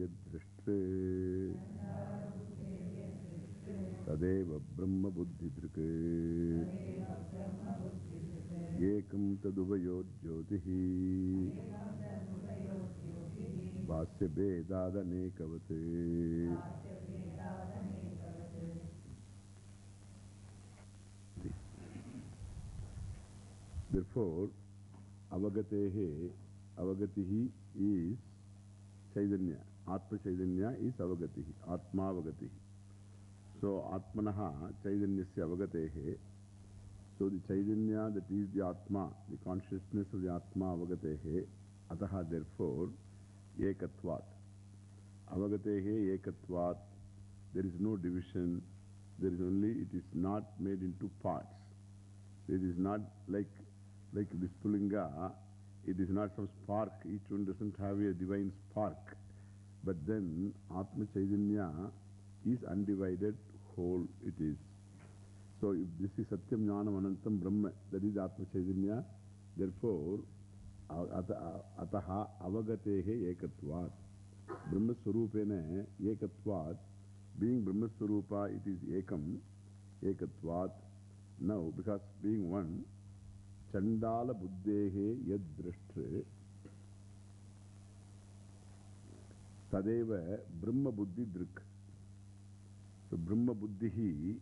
Yadrishtre Tadeva brahma buddhi drike Avagatihi is Chaitanya. Atma Chaitanya is avagatihi, Atma avagatihi. So, Atmanaha Chaitanyasya avagatehe. So, the Chaitanya that is the Atma, the consciousness of the Atma avagatehe, ataha therefore, ekatvat. Avagatehe ekatvat. There is no division. There is only, it is not made into parts. It is not like, like this Pulinga, it is not some spark. Each one doesn't have a divine spark. But then Atma Chaitanya is undivided whole it is. So if this is Satyam Jnanam Anantam Brahma, that is Atma Chaitanya, therefore Ataha Avagatehe Ekatvat. Brahma Swarupene Ekatvat. Being Brahma Swarupa, it is Ekam, Ekatvat. Now, because being one, Chandala Buddhehe Yad Drashtre Tadeva Brahma Buddhi Drik. So, Brahma Buddhihi,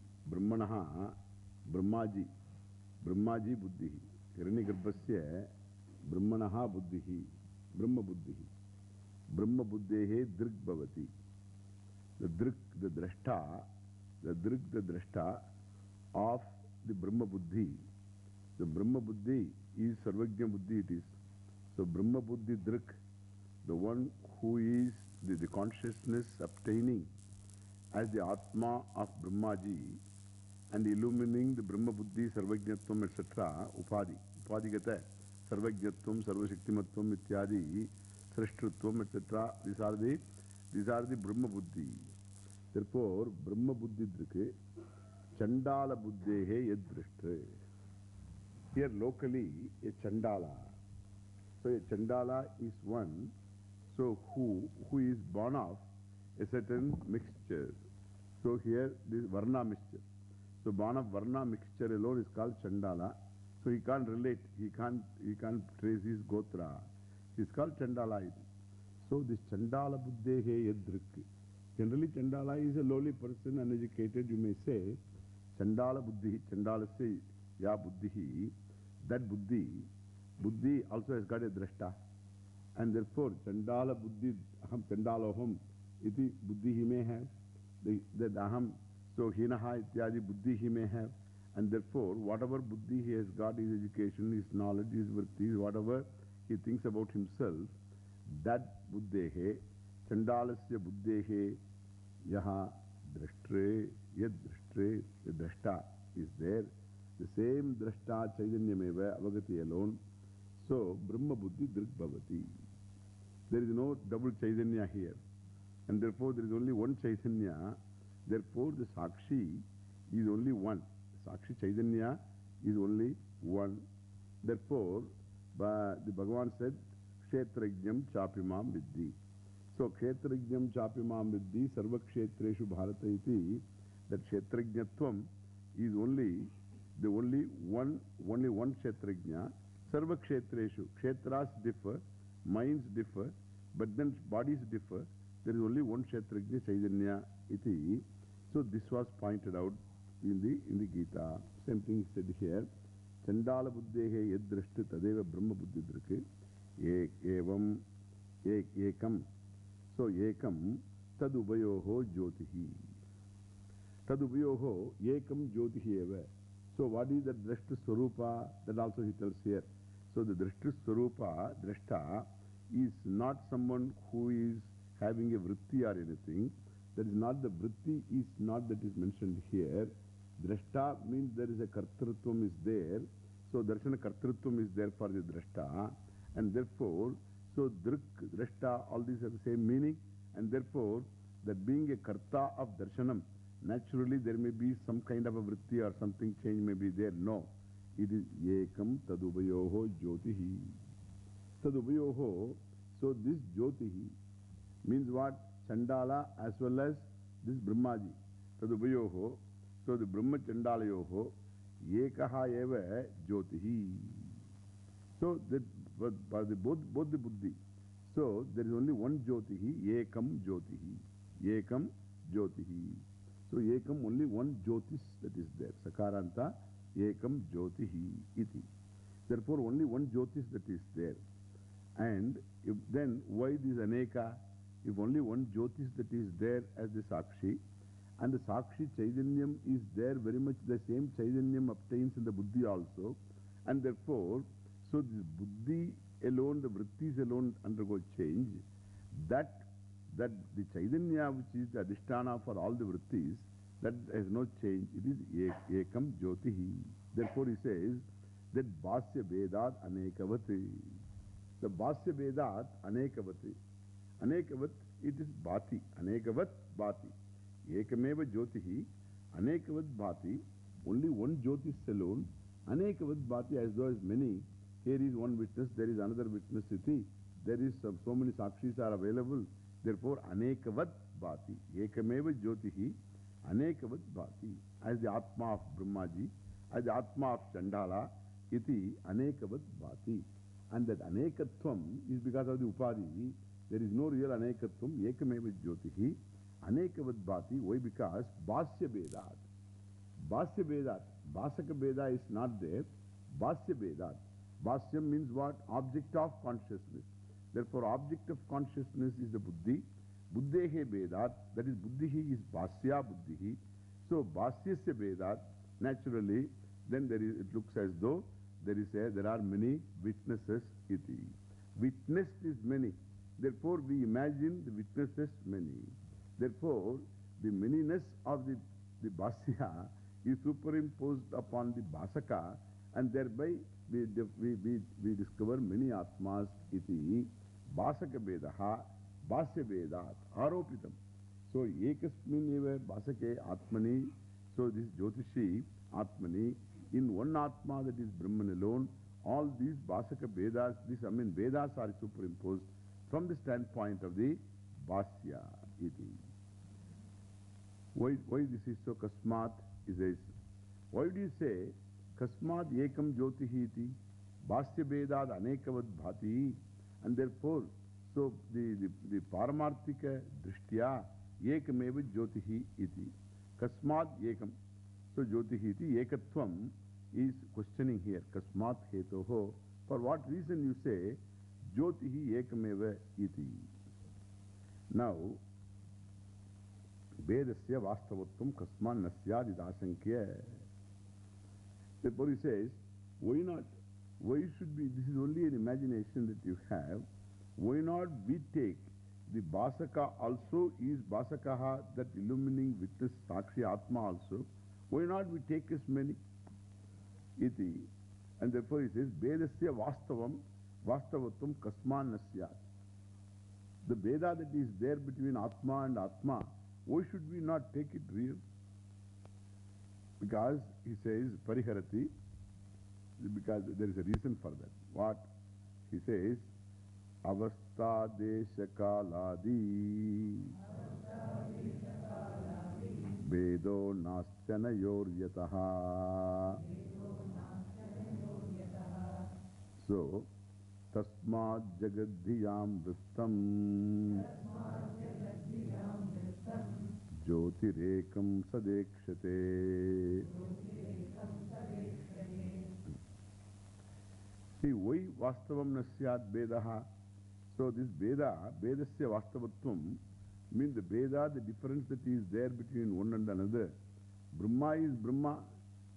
The Brahma Buddhi is Sarvajna Buddhi it is. So Brahma Buddhi Drik, the one who is the, the consciousness obtaining as the Atma of Brahmaji and illumining the Brahma Buddhi, Sarvajnatvam, etc. Upadi. Upadigata. Sarvajnatvam, Sarvashaktimatvam, Ityadi, Srishtritvam, etc. These are the, these are the Brahma Buddhi. Therefore, Brahma Buddhi Drik, Chandala Buddhehe Yadrishtre. Here locally, a Chandala. So a Chandala is one, so who, who is born of a certain mixture. So here this Varna mixture. So of Varna mixture alone is called Chandala. So he can't relate, he can't, he can't trace his Gotra. It's called Chandala. So this Chandala Buddhehe Yadrik. Generally Chandala is a lowly person, uneducated, you may say. Chandala Buddhi, Chandala say, Ya Buddhihi, that Buddhi, Buddhi also has got a drashta. And therefore, Chandala Buddhi, Aham Chandaloham, iti Buddhi he may have. The, that Aham, so Hinaha ityadi Buddhi he may have. And therefore, whatever Buddhi he has got, his education, his knowledge, his virtues, whatever he thinks about himself, that Buddhehe, Chandalasya Buddhehe, Yaha Drashtre, Yad Drashtre, the Drashta is there. The same Drashta Chaitanyameva Avagati alone. So, Brahma Buddhi Drik Bhavati. There is no double Chaitanya here. And therefore, there is only one Chaitanya. Therefore, the Sakshi is only one. Sakshi Chaitanya is only one. Therefore, the Bhagavan said, Kshetrajnam Chapimam Vidhi. So, Kshetrajnam Chapimam Vidhi Sarva Kshetreshu Bharata iti. That Kshetrajnatvam is only the only one, only one Kshetrajna. Sarva Kshetreshu. Kshetras differ, minds differ, but then bodies differ. There is only one Kshetrajna Chaitanya iti. So, this was pointed out in the, in the Gita. Same thing said here. Chandala Buddhehe Yadrashti Tadeva Brahma Buddhi Drake. Evam Ekam. So, Ekam Tadubayoho Jyotihi. Tadubayoho Ekam Jyotihi Eva. So, what is the Drashta Swarupa? That also he tells here. So, the Drashta Swarupa, Drashta, is not someone who is having a vritti or anything. That is not the vritti, is not that is mentioned here. Drashta means there is a kartrutvam is there. So darshana kartrutvam is there for the drashta. And therefore, so drik, drashta, all these have the same meaning. And therefore, that being a karta of darshanam, naturally there may be some kind of a vritti or something change may be there. No. It is ekam tadubayoho jyotihi. Tadubayoho. So this jyotihi means what? Chandala as well as this Brahmaji. Tadubayoho. So the Brahma Chandalayoho. Ekaha eva jyotihi. So that for the both, both the buddhi. So there is only one jyotihi. Ekam jyotihi. Ekam jyotihi. So ekam only one jyotis that is there. Sakaranta ekam jyotihi iti. Therefore only one jyotis that is there. And if then why this aneka? If only one jyotis that is there as the sakshi, and the sakshi chaitanyam is there very much the same chaitanyam obtains in the buddhi also, and therefore, so this buddhi alone, the vrittis alone undergo change, that, that the chaitanya which is the adhisthana for all the vrittis, that has no change. It is ekam jyotihi. Therefore he says that bhasya vedat anekavati. The Bhasya Vedat Anekavati. Anekavat, it is Bhati. Anekavat Bhati. Ekameva Jyotihi. Anekavat. Only one Jyotis alone. Anekavat Bhati as though as many. Here is one witness, there is another witness. Iti. There is so, so many Sakshis are available. Therefore, Anekavat Bhati. Ekameva Jyotihi. Anekavat Bhati. As the Atma of Brahmaji. As the Atma of Chandala. Iti Anekavat Bhati. And that anekatvam is because of the upadhi. There is no real anekatvam. Ekameva jyotihi. Anekavad bhati. Why? Because bhasya vedat. Bhasya vedat. Bhasaka veda is not there. Bhasya vedat. Bhasyam means what? Object of consciousness. Therefore, object of consciousness is the buddhi. Buddhehe vedat. That is, buddhihi is bhasya buddhihi. So, bhasyasya vedat. Naturally, then there is, it looks as though there is a, there are many witnesses iti. Witnessed is many. Therefore, we imagine the witnesses many. Therefore, the manyness of the, the Bhasya is superimposed upon the Bhasaka and thereby we, we, we, we discover many Atmas iti. Bhasaka Vedaha, Bhasya Vedat, Aropitam. So, Ekasmin eva Bhasake Atmani. So, this Jyotishi Atmani. In one Atma that is Brahman alone, all these Bhasaka Vedas, this, I mean, Vedas are superimposed from the standpoint of the Bhasya iti. Why, why this is so? Kasmat is a. Why do you say Kasmat Ekam Jyotihi iti? Bhasya Vedad Anekavad Bhati. And therefore, so the, the, the Paramarthika Drishtya Ekameva Jyotihi iti. Kasmat Ekam. So Jyotihi iti Ekatvam is questioning here. Kasmat hetoho. For what reason you say Jyotihi ekameva iti? Now, Vedasya vastavatvam kasman nasyad idasankya. Therefore he says, why not? Why should be, this is only an imagination that you have. Why not we take the Basaka also is Basakaha, that illumining witness Sakshi Atma also. Why not we take as many? Iti. And therefore he says, Vedasya Vastavam, Vastavatvam Kasman Nasyat. The Veda that is there between Atma and Atma, why should we not take it real? Because he says, Pariharati, because there is a reason for that. What? He says, Avastha Desha Kaladi Vedo Nastyana Yoryataha. So, So, this Veda, Vedasya Vastavatvam, means the Veda, the difference that is there between one and another. Brahma is Brahma,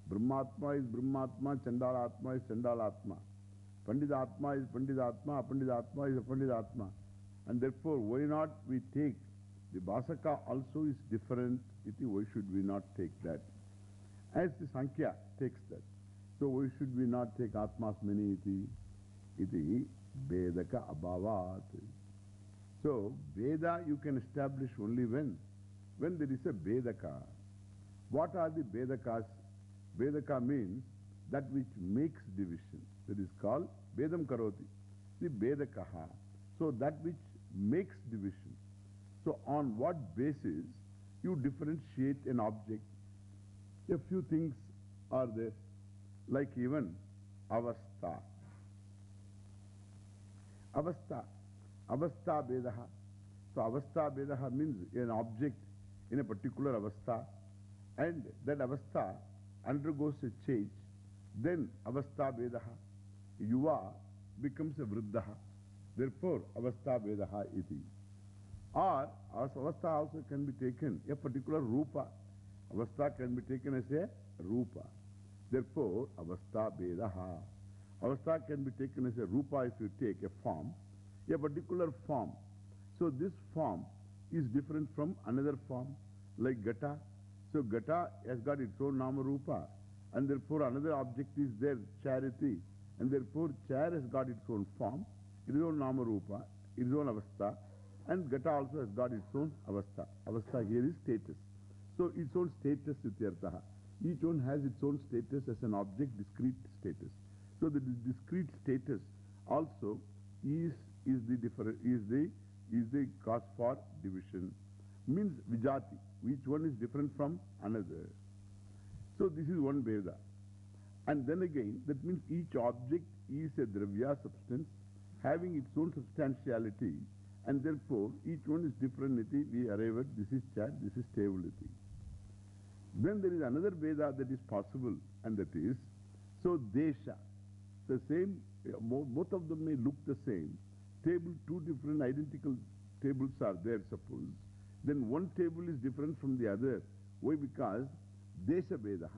Brahmatma is Brahmatma, Chandalatma is Chandalatma. Panditatma is is. And therefore, why not we take the Basaka also is different, iti, why should we not take that? As the Sankhya takes that. So why should we not take Atmasmani iti? Iti Vedaka Abhavat. So Veda you can establish only when? When there is a Vedaka. What are the Vedakas? Vedaka means that which makes division. That is called Vedam Karoti. The Vedakaha. So that which makes division. So on what basis you differentiate an object? A few things are there. Like even avastha. Avastha. Avastha Vedaha. So avastha Vedaha means an object in a particular avastha and that avastha undergoes a change. Then avastha Vedaha. Yuva becomes a vriddaha. Therefore, avastha Vedaha iti. Or avastha also can be taken a particular rupa. Avastha can be taken as a rupa. Therefore, avastha vedaha. Avastha can be taken as a rupa if you take a form, a particular form. So this form is different from another form, like gata. So gata has got its own nama rupa, and therefore another object is there, charity, and therefore chair has got its own form, its own nama rupa, its own avastha, and gata also has got its own avastha. Avastha here is status. So its own status ityartaha. Each one has its own status as an object, discrete status. So the discrete status also is, is, the, different, is, the, is the cause for division. Means vijati. Each one is different from another. So this is one Veda. And then again, that means each object is a dravya substance having its own substantiality and therefore each one is different. We arrive at this is chair, this is table. Then there is another Veda that is possible, and that is, so Desha, the same, both of them may look the same. Table, two different identical tables are there, suppose. Then one table is different from the other. Why? Because Desha Veda.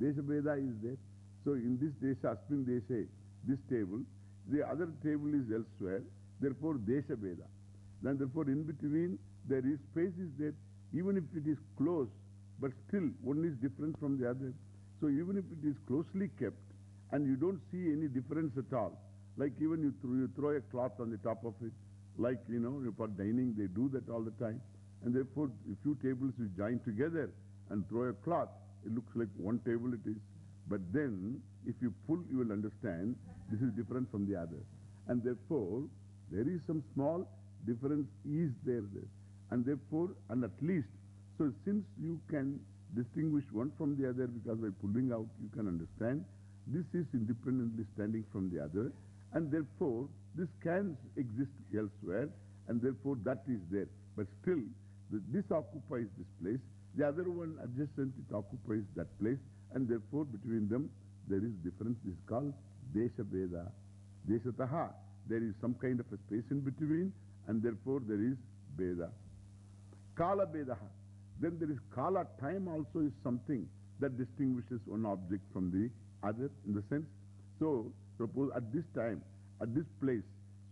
Desha Veda is there. So in this Desha, Aspin Desha, this table, the other table is elsewhere. Therefore, Desha Veda. Then therefore, in between, there is space is there. Even if it is close, but still one is different from the other. So even if it is closely kept and you don't see any difference at all, like even you, th you throw a cloth on the top of it, like, you know, for dining, they do that all the time. And therefore, a few tables you join together and throw a cloth, it looks like one table it is. But then, if you pull, you will understand this is different from the other. And therefore, there is some small difference is there, there. And therefore, and at least so since you can distinguish one from the other because by pulling out you can understand, this is independently standing from the other and therefore this can exist elsewhere and therefore that is there. But still, this occupies this place, the other one adjacent it occupies that place and therefore between them there is difference. This is called Desha Veda. Deshataha. There is some kind of a space in between and therefore there is Veda. Kala Vedaha. Then there is kala, time also is something that distinguishes one object from the other in the sense. So, suppose at this time, at this place,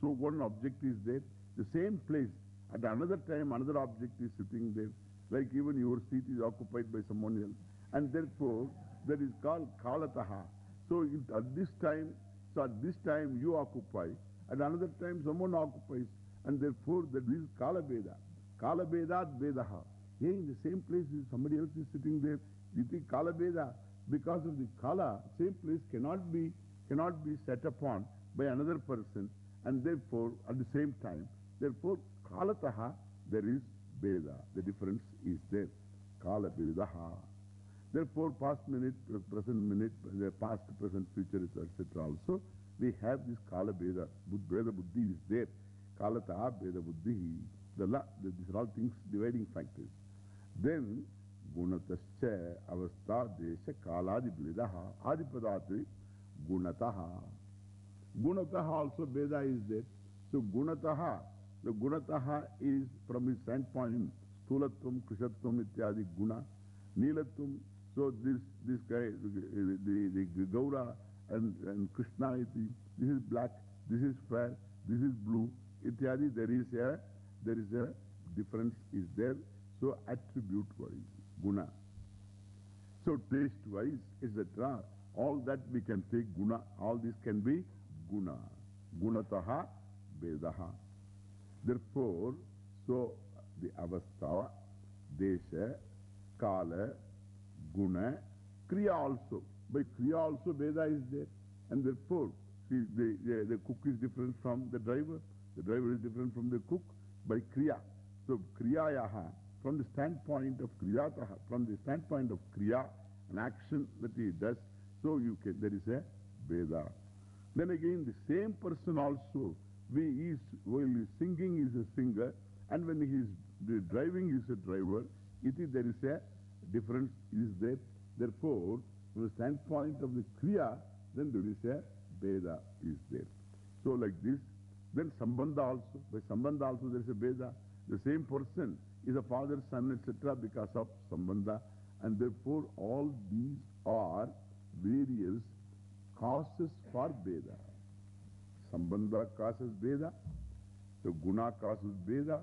so one object is there, the same place, at another time another object is sitting there, like even your seat is occupied by someone else. And therefore, that is called kalataha. So it, at this time, so at this time you occupy, at another time someone occupies, and therefore that is kala veda. Kala vedat vedaha. Hey, in the same place, somebody else is sitting there. You think Kala Veda, because of the Kala, same place cannot be, cannot be set upon by another person and therefore at the same time. Therefore, Kalataha, there is Veda. The difference is there. Kala Vedaha. Therefore, past minute, present minute, the past, present, future, etc. Also, we have this Kala Veda. Veda Buddhi is there. Kalataha Veda Buddhi. The la, the, these are all things, dividing factors. Then, gunatascha avastha desha kaladi blidaha adipadati gunataha. Gunataha also Veda is there. So gunataha, the gunataha is from his standpoint, stulatvam, krishatvam, ityadi guna, nilatvam. So this, this guy, the, the, the Gaura and, and Krishna, this is black, this is fair, this is blue, ityadi, there is a, there is a difference is there. So attribute wise, guna. So taste wise, etc. all that we can take guna. All this can be guna. Gunataha Vedaha. Therefore, so the avastha, desha, kala, guna, kriya also. By kriya also Veda is there. And therefore, see, the, the, the cook is different from the driver. The driver is different from the cook by kriya. So, kriyayaha, from the standpoint of kriyataha, from the standpoint of kriya, an action that he does, so you can, there is a Veda. Then again, the same person also, we is, while he is singing he is a singer, and when he is driving he is a driver, it is, there is a difference is there. Therefore, from the standpoint of the Kriya, then there is a Veda is there. So like this, then Sambandha also, by Sambandha also there is a Veda. The same person is a father, son, etc. because of Sambandha. And therefore, all these are various causes for Veda. Sambandha causes Veda, so Guna causes Veda,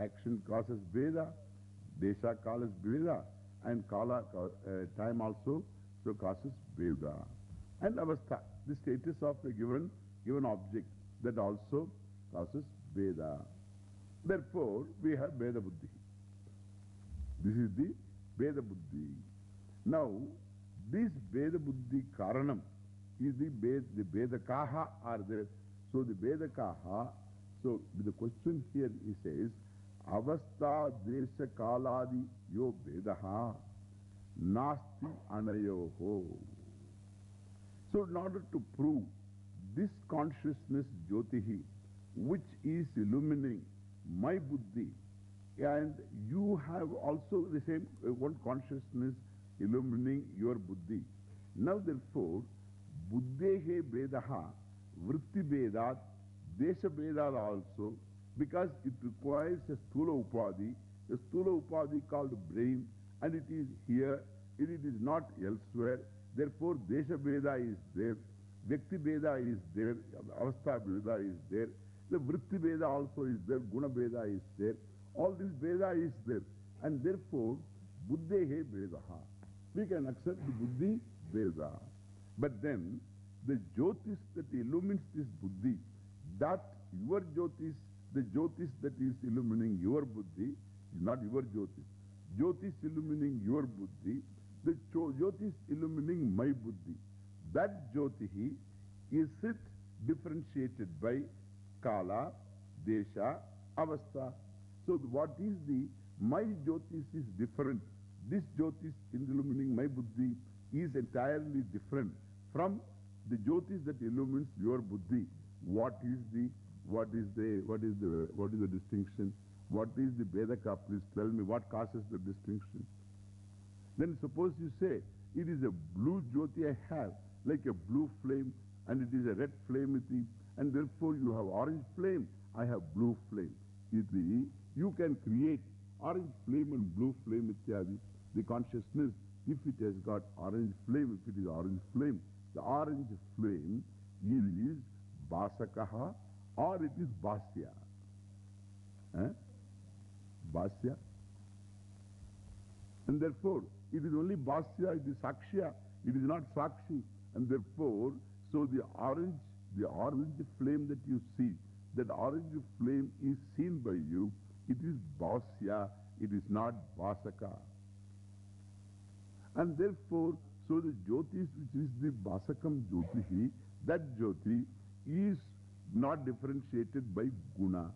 action causes Veda, Desha causes Veda, and Kala, uh, time also, so causes Veda. And Avastha, the status of a given, given object, that also causes Veda. Therefore, we have Veda Buddhi. This is the Veda Buddhi. Now, this Veda Buddhi Karanam is the Veda, the Vedakaha are there. So the Vedakaha, so the question here he says, Avastha Desha Kaladi Yo Vedaha Nasti Anayoho. So in order to prove this consciousness Jyotihi, which is illumining my buddhi, and you have also the same uh, one consciousness illumining your buddhi. Now therefore, buddhehe vedaha vritti vedat desha vedat also, because it requires a stula upadhi, a stula upadhi called brain, and it is here, it is not elsewhere. Therefore, desha veda is there, vyakti veda is there, avastha veda is there, the vritti veda also is there, guna veda is there. All this Veda is there. And therefore, Buddhehe Vedaha. We can accept the Buddhi Veda. But then, the Jyotis that illumines this Buddhi, that your Jyotis, the Jyotis that is illumining your Buddhi, is not your Jyotis. Jyotis illumining your Buddhi, the Jyotis illumining my Buddhi. That Jyotihi is it differentiated by Kala, Desha, Avastha. So what is the, my Jyotis is different. This Jyotis illumining my Buddhi is entirely different from the Jyotis that illumines your Buddhi. What is the, what is the, what is the, what is the distinction? What is the Vedaka? Please tell me what causes the distinction. Then suppose you say, it is a blue Jyoti I have, like a blue flame, and it is a red flame with me, and therefore you have orange flame, I have blue flame. You can create orange flame and blue flame, ityadi. The consciousness, if it has got orange flame, if it is orange flame, the orange flame is Basakaha or it is Basya. Eh? Basya. And therefore, it is only Basya, it is Sakshya, it is not Sakshi. And therefore, so the orange, the orange flame that you see, that orange flame is seen by you, it is Bhasya, it is not Bhasaka. And therefore, so the Jyotis, which is the Bhasakam Jyotihi, that Jyoti is not differentiated by Guna.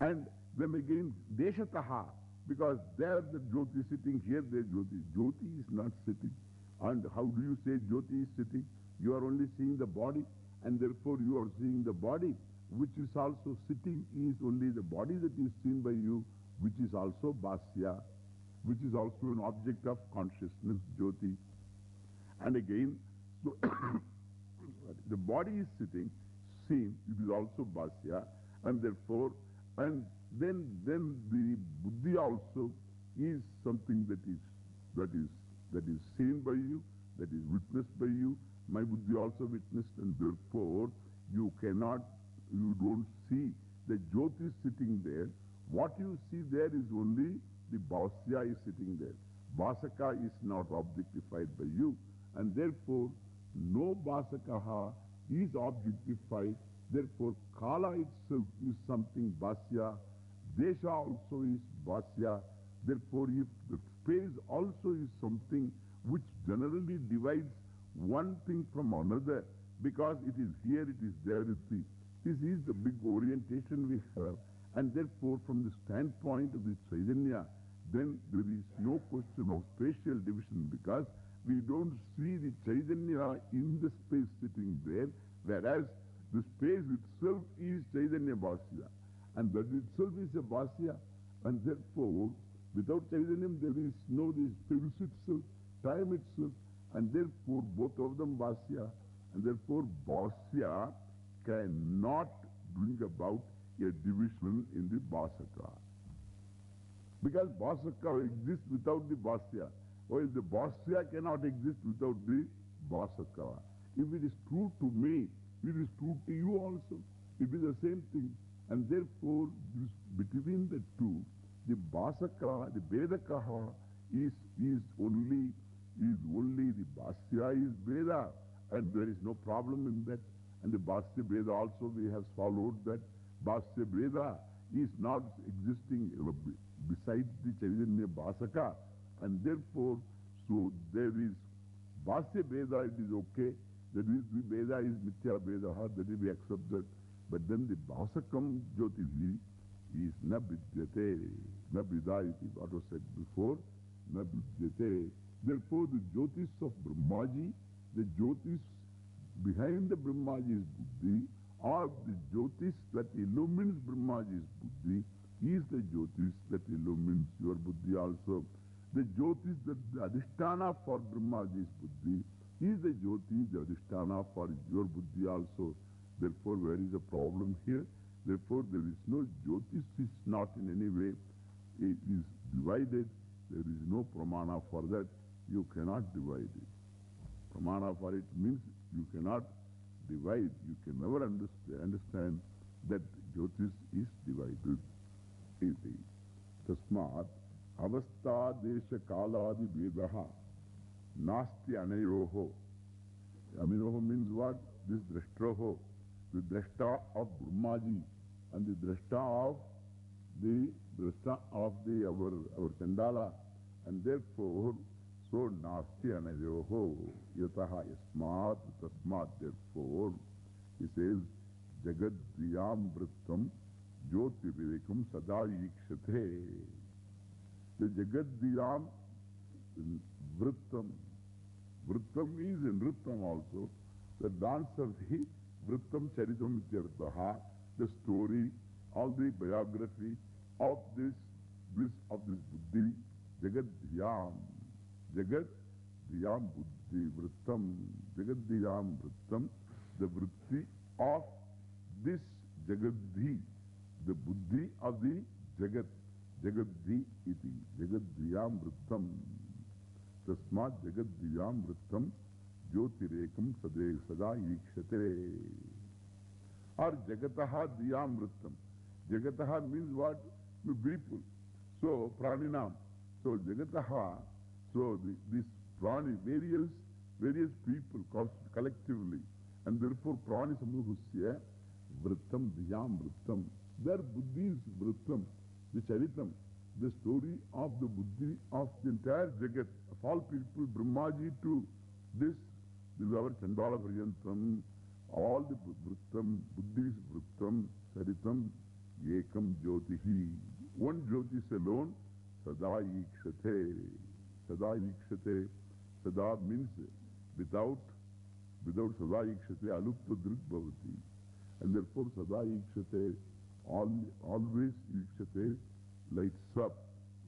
And then again, Deshataha, because there the Jyoti is sitting, here the Jyoti. Jyoti is not sitting. And how do you say Jyoti is sitting? You are only seeing the body, and therefore you are seeing the body which is also sitting is only the body that is seen by you, which is also Basya, which is also an object of consciousness, Jyoti. And again, so the body is sitting, seen, it is also Basya, and therefore, and then, then the Buddhi also is something that is, that is, that is seen by you, that is witnessed by you. My Buddhi also witnessed, and therefore, you cannot you don't see the Jyoti sitting there. What you see there is only the Bhasya is sitting there. Basaka is not objectified by you, and therefore no Basakaha is objectified. Therefore, Kala itself is something Basya, Desha also is Basya. Therefore, if the space also is something which generally divides one thing from another, because it is here, it is there, it is. This is the big orientation we have. And therefore, from the standpoint of the Chaitanya, then there is no question of spatial division because we don't see the Chaitanya in the space sitting there, whereas the space itself is Chaitanya Bhasya. And that itself is a Bhasya. And therefore, without Chaitanya, there is no this space itself, time itself. And therefore, both of them Bhasya. And therefore, Bhasya cannot bring about a division in the Bhasaka. Because Bhasaka exists without the Bhasya, while the Bhasya cannot exist without the Bhasaka. If it is true to me, it is true to you also. It is the same thing. And therefore, between the two, the Bhasaka, the Vedakaha is, is only, is only the Bhasya is Veda. And there is no problem in that. And the Bhasya Veda also we have followed that Bhasya Veda is not existing besides the Chaitanya Bhasaka. And therefore, so there is Bhasya Veda, it is okay. That is, the Veda is Mithya Veda, that is we accept that. But then the Bhasakam Jyotihi is na vidyate, na vidayati, what was said before, na vidyate. Therefore, the Jyotis of Brahmaji, the Jyotis behind the Brahmaji's Buddhi, or the Jyotis that illumines Brahmaji's Buddhi, is the Jyotis that illumines your Buddhi also. The Jyotis that the Adhisthana for Brahmaji's Buddhi is the Jyoti, the Adhisthana for your Buddhi also. Therefore, where is the problem here? Therefore, there is no Jyotis is not in any way, it is divided. There is no pramana for that. You cannot divide it. Pramana for it means you cannot divide. You can never understand, understand that Jyotis is divided. Tasmat avastha desha kaladi vedaha nasti anayoho. Anayoho means what? This drashtraho, the drashta of Brahmaji and the drashta of the drashta of the our, our Chandala. And therefore, so nasti anayoho yataha yasmat tasmat. Therefore, he says, Jagad Diyam Vrittam ज्योति विवेकम सदा ईक्षते। जगत दीराम वृत्तम वृत्तम means Nrityam also the dance of the वृत्तम चरितम इत्यर्थ the story all the biography of this bliss of this बुद्धि जगत दीराम जगत दीराम बुद्धि वृत्तम, जगत दीराम वृत्तम द वृत्ति ऑफ़ दिस जगद्धी the Buddhi of the Jagat. Jagadhi iti. Jagadhyam Vrittam. Tasmat Jagadhyam Vrittam Jyotirekam Sade Sada Yikshate. Or Jagataha Dhyam Vrittam. Jagataha means what? People. So, Praninam. So, Jagataha, so the, this Prani, various, various people collectively. And therefore, Prani Samuhusya, Vrittam, Dhyam Vrittam. Their Buddhi is Vrittam, the Charitam, the story of the Buddhi of the entire Jagat, of all people, Brahmaji to this, is our Chandala Prajantam, all the Vrittam, Buddhi is Vrittam, Charitam, Yekam Jyotihi. One Jyotis alone, Sada Ikshate. Sada Ikshate. Sada means without, without Sada Ikshate, Alupta Drik Bhavati. And therefore Sada Ikshate, all, always Ikshate lights up.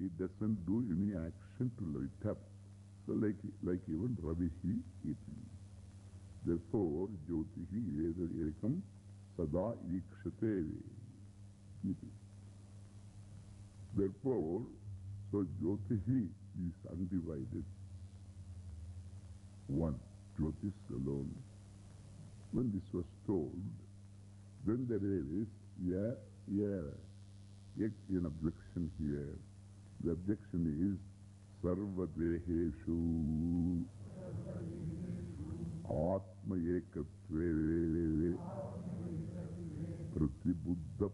It doesn't do any action to light up. So like, like even Ravihi iti. Therefore, Jyotihi Veda Ekam Sada Ikshate. Therefore, so Jyotihi is undivided. One, Jyotis alone. When this was told, then there is yeah, yeah, an objection here. The objection is सर्वदेहेषु आत्म एकत्वे प्रतिबुद्ध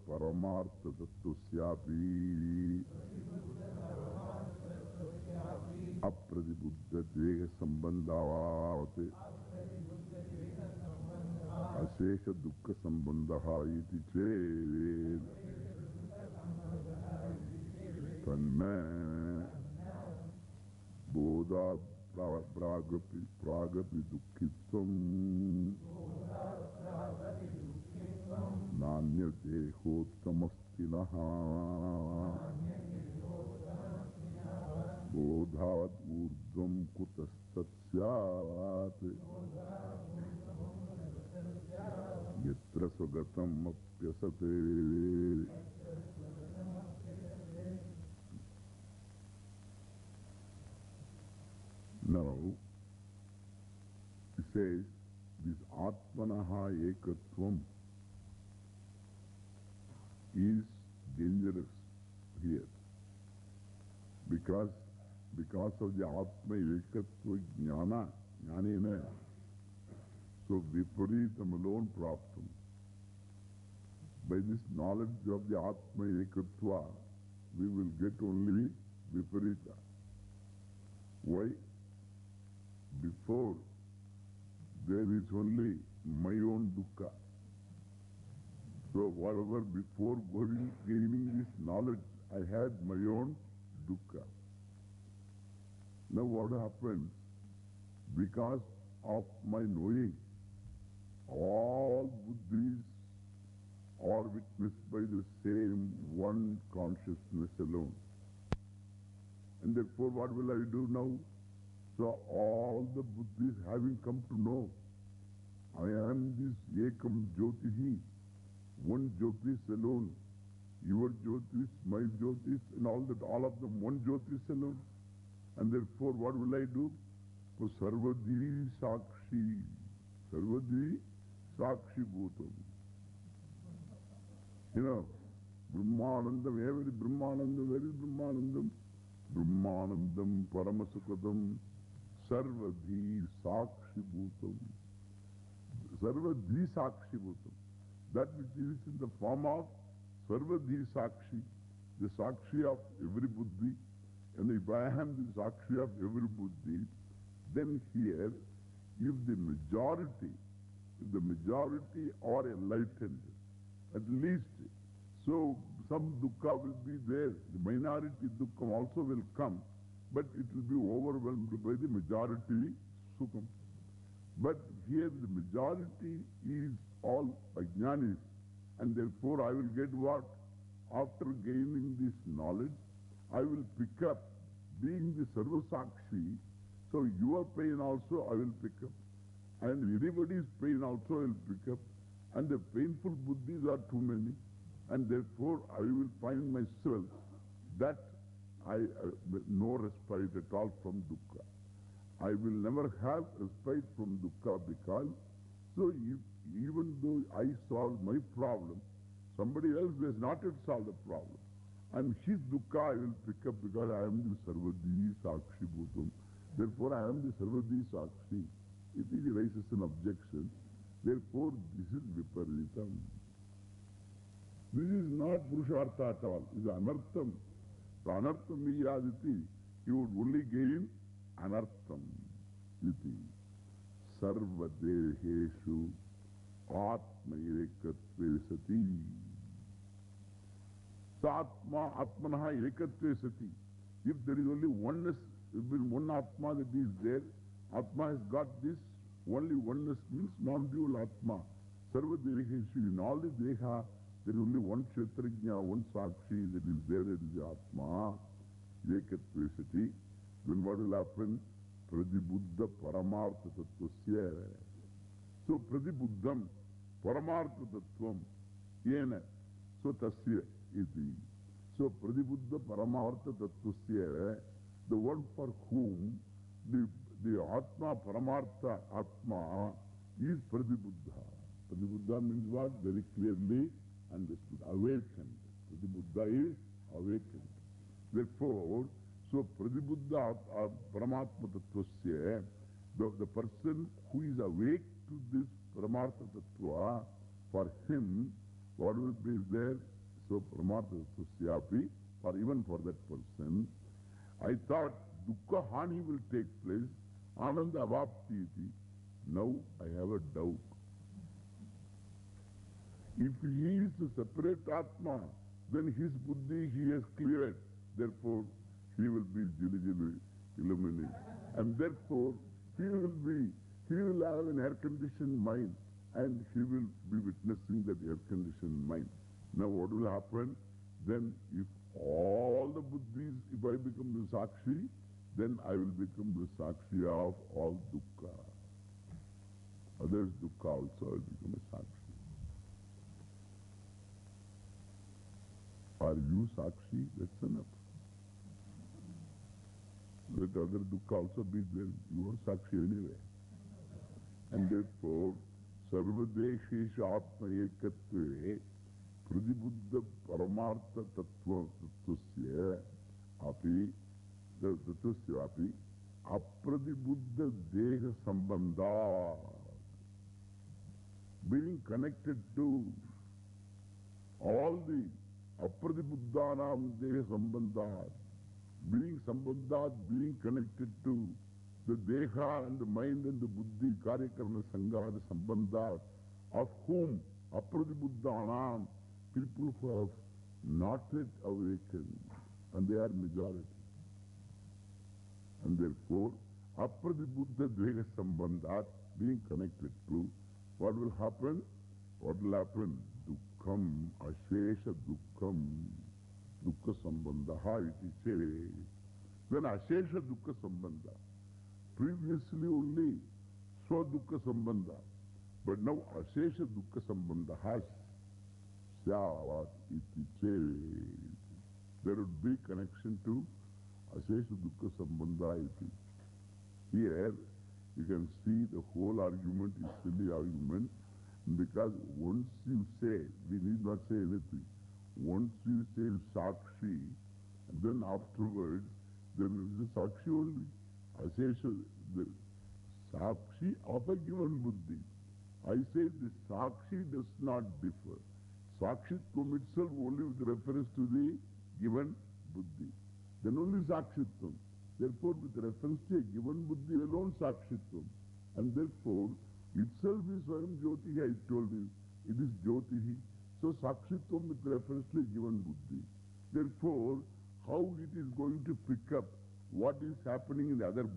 परमार्थ तत्वस्यापि अप्रतिबुद्ध देह संबंधावत् अशेष दुख संबंधः इति चेत् तन्न बोधा प्रागपि प्रागपि दुःखित्वम् नान्यदेहोत्तमस्ति नः बोधात् ऊर्ध्वं कुतस्तत्स्यात् Yatra Sugatam Apyasate. Now, it says, this Atmanaha is dangerous here. Because, because of the Atma Ekatva Jnana, Jnanena, so Viparitam alone praptam. By this knowledge of the Atma Ekatva, we will get only Viparita. Why? Before, there is only my own dukkha. So whatever before going, gaining this knowledge, I had my own dukkha. Now what happens? Because of my knowing, all buddhis by the same one consciousness alone. And therefore what will I do now? So all the Buddhis having come to know, I am this Ekam Jyotihi, one Jyotis alone. Your Jyotis, my Jyotis, and all that, all of them, one Jyotis alone. And therefore, what will I do? For Sarvadiri Sakshi. Sarvadiri Sakshi Bhutam. You know, Brahmanandam, every Brahmanandam, is Brahmanandam? Brahmanandam, Paramasukadam, Sarvadhi Sakshi Bhutam. Sarvadhi Sakshi Bhutam. That which is in the form of Sarvadhi Sakshi, the Sakshi of every Buddhi. And if I am the Sakshi of every Buddhi, then here, if the majority, if the majority are enlightened, at least, so some dukkha will be there. The minority dukkha also will come, but it will be overwhelmed by the majority sukham. But here the majority is all ajnanis, and therefore I will get what? After gaining this knowledge, I will pick up, being the Sarvasakshi, so your pain also I will pick up, and anybody's pain also I will pick up, and the painful buddhis are too many, and therefore I will find myself that I uh, no respite at all from dukkha. I will never have respite from dukkha because, so if, even though I solve my problem, somebody else has not yet solved the problem. And his dukkha I will pick up because I am the Sarvadhi Sakshi Bhutam. Therefore I am the Sarvadhi Sakshi. If he raises an objection, therefore this is Viparitam. This is not Purushartha at all. This is Anartham. So Anartham Vijaditi, he would only gain Anartham. Iti. Sarvadeheshu Atma Ekatve Sati. So Atma, Atmanaha Ekatve Sati. If there is only oneness, one Atma that is there, Atma has got this, only oneness means non-dual Atma. Sarvadeheshu, in all the Deha, there is only one Kshetrajna, one Sakshi that is there, is the Atma. Ekatve Sati. Then what will happen? Pradibuddha Paramartha Tattvasya. So Pradibuddham Paramartha Tattvam Yena. So Tasya iti. So Pradibuddha Paramartha Tattvasya, the one for whom the, the Atma Paramartha Atma is Pradibuddha. Pradibuddha means what? Very clearly understood. Awakened. Pradibuddha is awakened. Therefore, So, Pradibuddha uh, Paramatma Tattvasya, the, the person who is awake to this Paramatma Tattva, for him, what will be there? So, Paramatma Tattvasyapi, or even for that person, I thought Dukkha Hani will take place, Ananda. Now I have a doubt. If he is a separate Atma, then his buddhi he has cleared. Therefore, he will be diligently illuminated. And therefore, he will be, he will have an air-conditioned mind and he will be witnessing that air-conditioned mind. Now what will happen? Then if all the buddhis, if I become the Sakshi, then I will become the Sakshi of all dukkha. Others dukkha also will become a Sakshi. Are you Sakshi? That's enough. Let other dukkha also be there. You are Sakshi anyway. And therefore, Sarvadeshesha Atma Ekatve Pradibuddha Paramartha Tattva Tattvasya Api Tattvasya Api Apradibuddha Deha Sambandha Being connected to all the Apradibuddhanam Deha Sambandha being sambandhat, being connected to the deha and the mind and the buddhi, karyakarma sangha, the sambandhat, of whom apradibuddhanam, people who have not yet awakened, and they are majority. And therefore, apradibuddha dvega sambandhat, being connected to, what will happen? What will happen? Dukkham, ashesha dukkham. Dukkha Sambandha iti se. Then Ashesha Dukkha Sambandha. Previously only Swa Dukkha Sambandha. But now Ashesha Dukkha Sambandha has Syavat iti se. There would be connection to Ashesha Dukkha Sambandha iti. Here you can see the whole argument is silly argument because once you say, we need not say anything. Once you say Sakshi, then afterwards, there is the Sakshi only. Ashesha, the of a given buddhi. I say the Sakshi does not differ. Sakshitvam itself only with reference to the given buddhi. Then only Sakshitvam. Therefore, with reference to a given buddhi alone, Sakshitvam. And therefore, itself is Swayam Jyotihi, I told you. It is Jyotihi. So, Sakshitvam with reference to a given buddhi. Therefore, how it is going to pick up what is happening in the other buddhi.